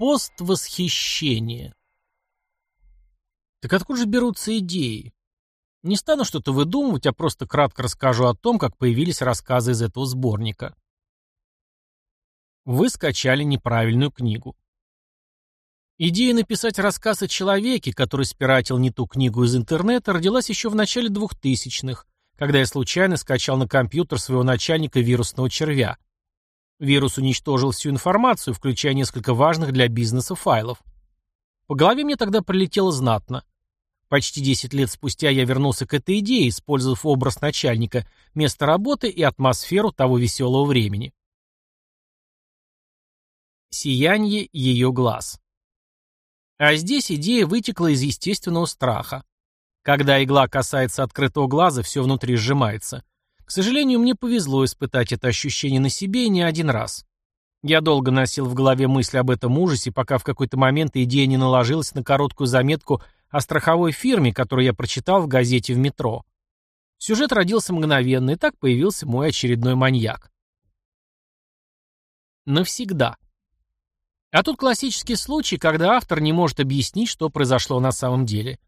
Поствосхищение. Так откуда же берутся идеи? Не стану что-то выдумывать, а просто кратко расскажу о том, как появились рассказы из этого сборника. Вы скачали неправильную книгу. Идея написать рассказ о человеке, который спиратил не ту книгу из интернета, родилась еще в начале 2000-х, когда я случайно скачал на компьютер своего начальника вирусного червя. Вирус уничтожил всю информацию, включая несколько важных для бизнеса файлов. По голове мне тогда прилетело знатно. Почти 10 лет спустя я вернулся к этой идее, использовав образ начальника, место работы и атмосферу того веселого времени. Сияние ее глаз. А здесь идея вытекла из естественного страха. Когда игла касается открытого глаза, все внутри сжимается. К сожалению, мне повезло испытать это ощущение на себе не один раз. Я долго носил в голове мысли об этом ужасе, пока в какой-то момент идея не наложилась на короткую заметку о страховой фирме, которую я прочитал в газете в метро. Сюжет родился мгновенно, и так появился мой очередной маньяк. Навсегда. А тут классический случай, когда автор не может объяснить, что произошло на самом деле.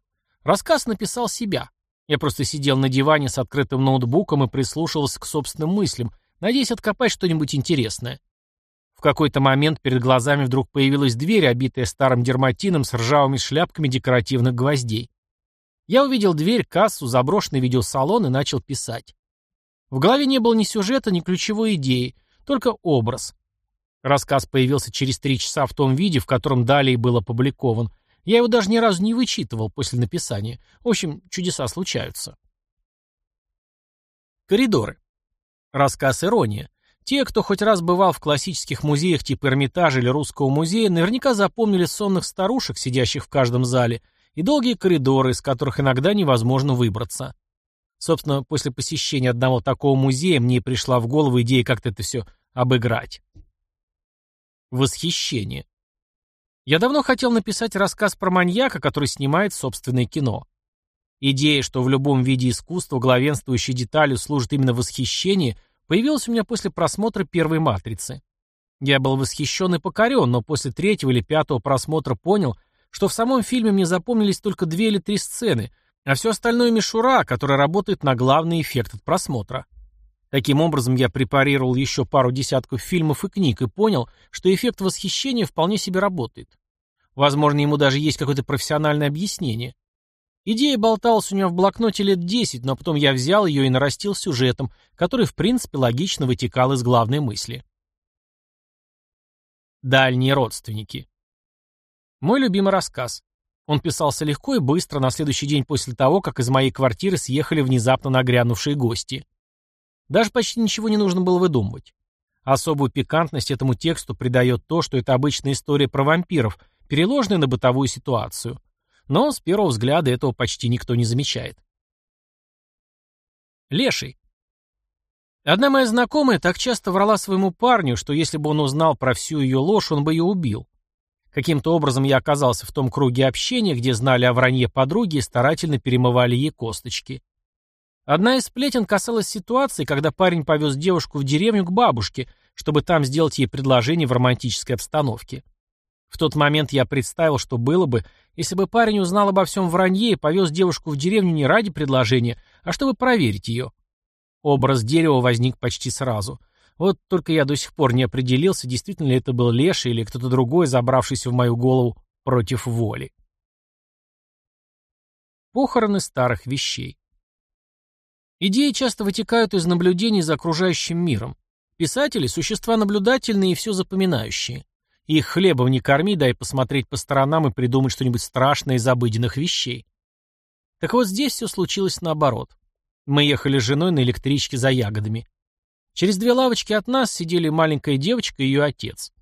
Рассказ написал себя. Я просто сидел на диване с открытым ноутбуком и прислушивался к собственным мыслям, надеясь откопать что-нибудь интересное. В какой-то момент перед глазами вдруг появилась дверь, обитая старым дерматином с ржавыми шляпками декоративных гвоздей. Я увидел дверь, кассу, заброшенный видеосалон и начал писать. В голове не было ни сюжета, ни ключевой идеи, только образ. Рассказ появился через три часа в том виде, в котором далее был опубликован, я его даже ни разу не вычитывал после написания. В общем, чудеса случаются. Коридоры. Рассказ «Ирония». Те, кто хоть раз бывал в классических музеях типа Эрмитажа или Русского музея, наверняка запомнили сонных старушек, сидящих в каждом зале, и долгие коридоры, из которых иногда невозможно выбраться. Собственно, после посещения одного такого музея мне пришла в голову идея как-то это все обыграть. Восхищение. Я давно хотел написать рассказ про маньяка, который снимает собственное кино. Идея, что в любом виде искусства главенствующей деталью служит именно восхищение, появилась у меня после просмотра первой «Матрицы». Я был восхищен и покорен, но после третьего или пятого просмотра понял, что в самом фильме мне запомнились только две или три сцены, а все остальное мишура, которая работает на главный эффект от просмотра. Таким образом, я препарировал еще пару десятков фильмов и книг и понял, что эффект восхищения вполне себе работает. Возможно, ему даже есть какое-то профессиональное объяснение. Идея болталась у меня в блокноте лет 10, но потом я взял ее и нарастил сюжетом, который, в принципе, логично вытекал из главной мысли. Дальние родственники. Мой любимый рассказ. Он писался легко и быстро на следующий день после того, как из моей квартиры съехали внезапно нагрянувшие гости. Даже почти ничего не нужно было выдумывать. Особую пикантность этому тексту придает то, что это обычная история про вампиров, переложенная на бытовую ситуацию. Но с первого взгляда этого почти никто не замечает. Леший. Одна моя знакомая так часто врала своему парню, что если бы он узнал про всю ее ложь, он бы ее убил. Каким-то образом я оказался в том круге общения, где знали о вранье подруги и старательно перемывали ей косточки. Одна из сплетен касалась ситуации, когда парень повез девушку в деревню к бабушке, чтобы там сделать ей предложение в романтической обстановке. В тот момент я представил, что было бы, если бы парень узнал обо всем вранье и повез девушку в деревню не ради предложения, а чтобы проверить ее. Образ дерева возник почти сразу. Вот только я до сих пор не определился, действительно ли это был Леша или кто-то другой, забравшийся в мою голову против воли. Похороны старых вещей. Идеи часто вытекают из наблюдений за окружающим миром. Писатели – существа наблюдательные и все запоминающие. Их хлебом не корми, дай посмотреть по сторонам и придумать что-нибудь страшное из обыденных вещей. Так вот здесь все случилось наоборот. Мы ехали с женой на электричке за ягодами. Через две лавочки от нас сидели маленькая девочка и ее отец.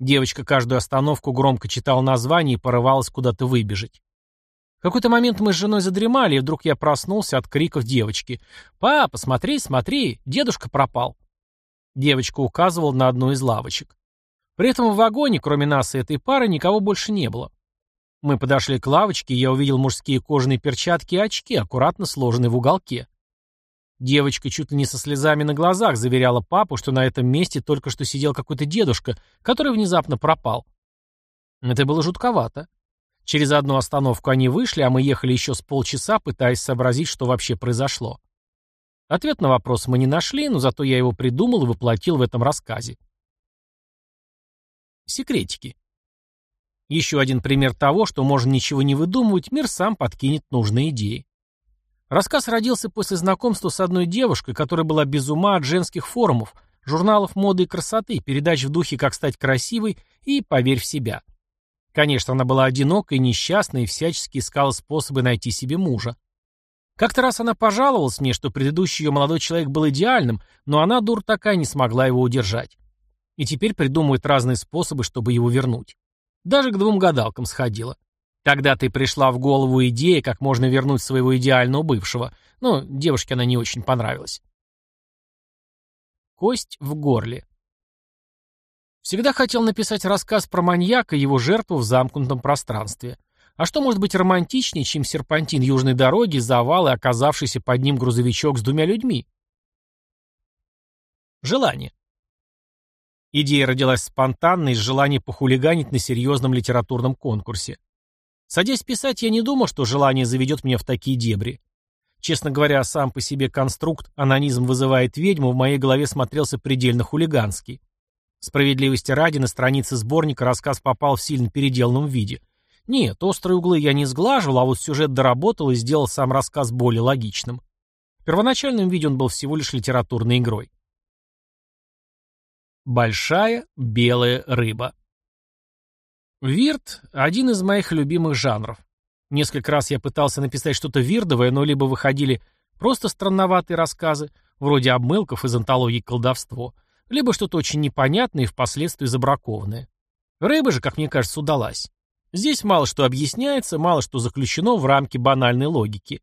Девочка каждую остановку громко читала название и порывалась куда-то выбежать какой-то момент мы с женой задремали, и вдруг я проснулся от криков девочки. «Папа, смотри, смотри, дедушка пропал!» Девочка указывала на одну из лавочек. При этом в вагоне, кроме нас и этой пары, никого больше не было. Мы подошли к лавочке, и я увидел мужские кожаные перчатки и очки, аккуратно сложенные в уголке. Девочка чуть ли не со слезами на глазах заверяла папу, что на этом месте только что сидел какой-то дедушка, который внезапно пропал. Это было жутковато. Через одну остановку они вышли, а мы ехали еще с полчаса, пытаясь сообразить, что вообще произошло. Ответ на вопрос мы не нашли, но зато я его придумал и воплотил в этом рассказе. Секретики. Еще один пример того, что можно ничего не выдумывать, мир сам подкинет нужные идеи. Рассказ родился после знакомства с одной девушкой, которая была без ума от женских форумов, журналов моды и красоты, передач в духе «Как стать красивой» и «Поверь в себя». Конечно, она была одинокой, несчастной и всячески искала способы найти себе мужа. Как-то раз она пожаловалась мне, что предыдущий ее молодой человек был идеальным, но она, дур такая, не смогла его удержать. И теперь придумывает разные способы, чтобы его вернуть. Даже к двум гадалкам сходила. Тогда-то и пришла в голову идея, как можно вернуть своего идеального бывшего, но девушке она не очень понравилась. Кость в горле. Всегда хотел написать рассказ про маньяка и его жертву в замкнутом пространстве. А что может быть романтичнее, чем серпантин южной дороги, завал и оказавшийся под ним грузовичок с двумя людьми? Желание. Идея родилась спонтанно из желания похулиганить на серьезном литературном конкурсе. Садясь писать, я не думал, что желание заведет меня в такие дебри. Честно говоря, сам по себе конструкт «анонизм вызывает ведьму» в моей голове смотрелся предельно хулиганский. Справедливости ради, на странице сборника рассказ попал в сильно переделанном виде. Нет, острые углы я не сглаживал, а вот сюжет доработал и сделал сам рассказ более логичным. В первоначальном виде он был всего лишь литературной игрой. Большая белая рыба. Вирт – один из моих любимых жанров. Несколько раз я пытался написать что-то вирдовое, но либо выходили просто странноватые рассказы, вроде обмылков из антологии «Колдовство», либо что-то очень непонятное и впоследствии забракованное. Рыба же, как мне кажется, удалась. Здесь мало что объясняется, мало что заключено в рамки банальной логики.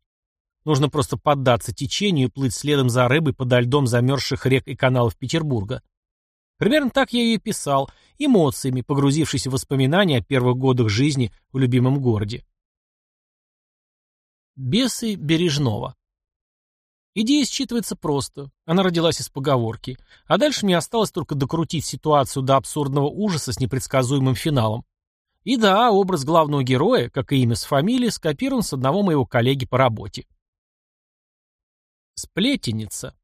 Нужно просто поддаться течению и плыть следом за рыбой подо льдом замерзших рек и каналов Петербурга. Примерно так я ее писал, эмоциями, погрузившись в воспоминания о первых годах жизни в любимом городе. Бесы Бережного Идея считывается просто. Она родилась из поговорки. А дальше мне осталось только докрутить ситуацию до абсурдного ужаса с непредсказуемым финалом. И да, образ главного героя, как и имя с фамилией, скопирован с одного моего коллеги по работе. Сплетенница.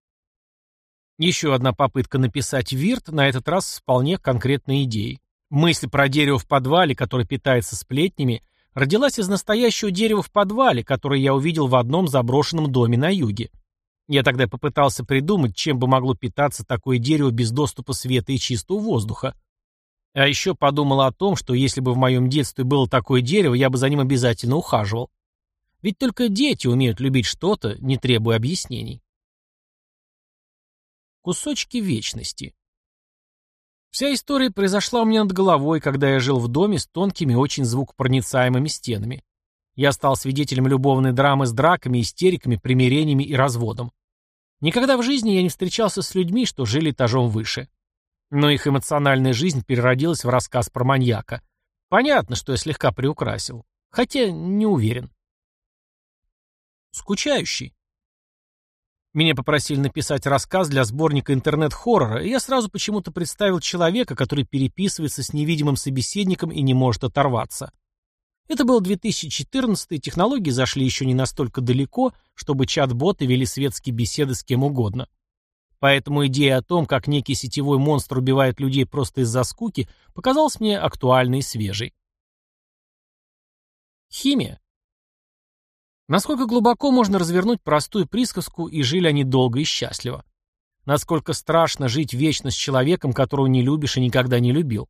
Еще одна попытка написать вирт, на этот раз с вполне конкретной идеей. Мысль про дерево в подвале, которое питается сплетнями, родилась из настоящего дерева в подвале, которое я увидел в одном заброшенном доме на юге. Я тогда попытался придумать, чем бы могло питаться такое дерево без доступа света и чистого воздуха. А еще подумал о том, что если бы в моем детстве было такое дерево, я бы за ним обязательно ухаживал. Ведь только дети умеют любить что-то, не требуя объяснений. Кусочки вечности. Вся история произошла у меня над головой, когда я жил в доме с тонкими, очень звукопроницаемыми стенами. Я стал свидетелем любовной драмы с драками, истериками, примирениями и разводом. Никогда в жизни я не встречался с людьми, что жили этажом выше. Но их эмоциональная жизнь переродилась в рассказ про маньяка. Понятно, что я слегка приукрасил. Хотя не уверен. Скучающий. Меня попросили написать рассказ для сборника интернет-хоррора, и я сразу почему-то представил человека, который переписывается с невидимым собеседником и не может оторваться. Это был 2014, и технологии зашли еще не настолько далеко, чтобы чат-боты вели светские беседы с кем угодно. Поэтому идея о том, как некий сетевой монстр убивает людей просто из-за скуки, показалась мне актуальной и свежей. Химия. Насколько глубоко можно развернуть простую присказку «и жили они долго и счастливо»? Насколько страшно жить вечно с человеком, которого не любишь и никогда не любил?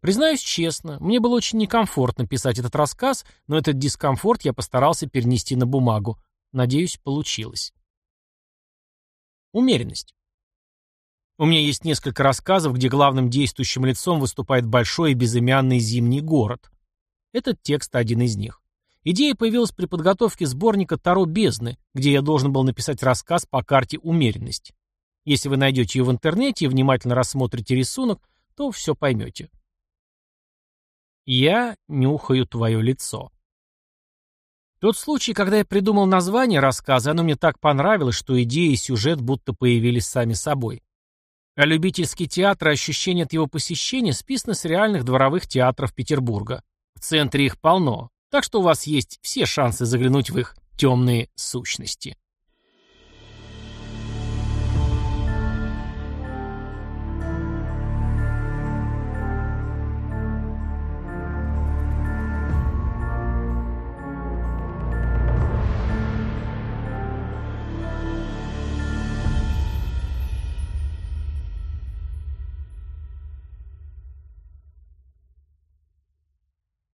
Признаюсь честно, мне было очень некомфортно писать этот рассказ, но этот дискомфорт я постарался перенести на бумагу. Надеюсь, получилось. Умеренность. У меня есть несколько рассказов, где главным действующим лицом выступает большой и безымянный зимний город. Этот текст один из них. Идея появилась при подготовке сборника «Таро бездны», где я должен был написать рассказ по карте «Умеренность». Если вы найдете ее в интернете и внимательно рассмотрите рисунок, то все поймете. Я нюхаю твое лицо. Тот случай, когда я придумал название рассказа, оно мне так понравилось, что идея и сюжет будто появились сами собой. А любительский театр и ощущение от его посещения списаны с реальных дворовых театров Петербурга. В центре их полно, так что у вас есть все шансы заглянуть в их темные сущности.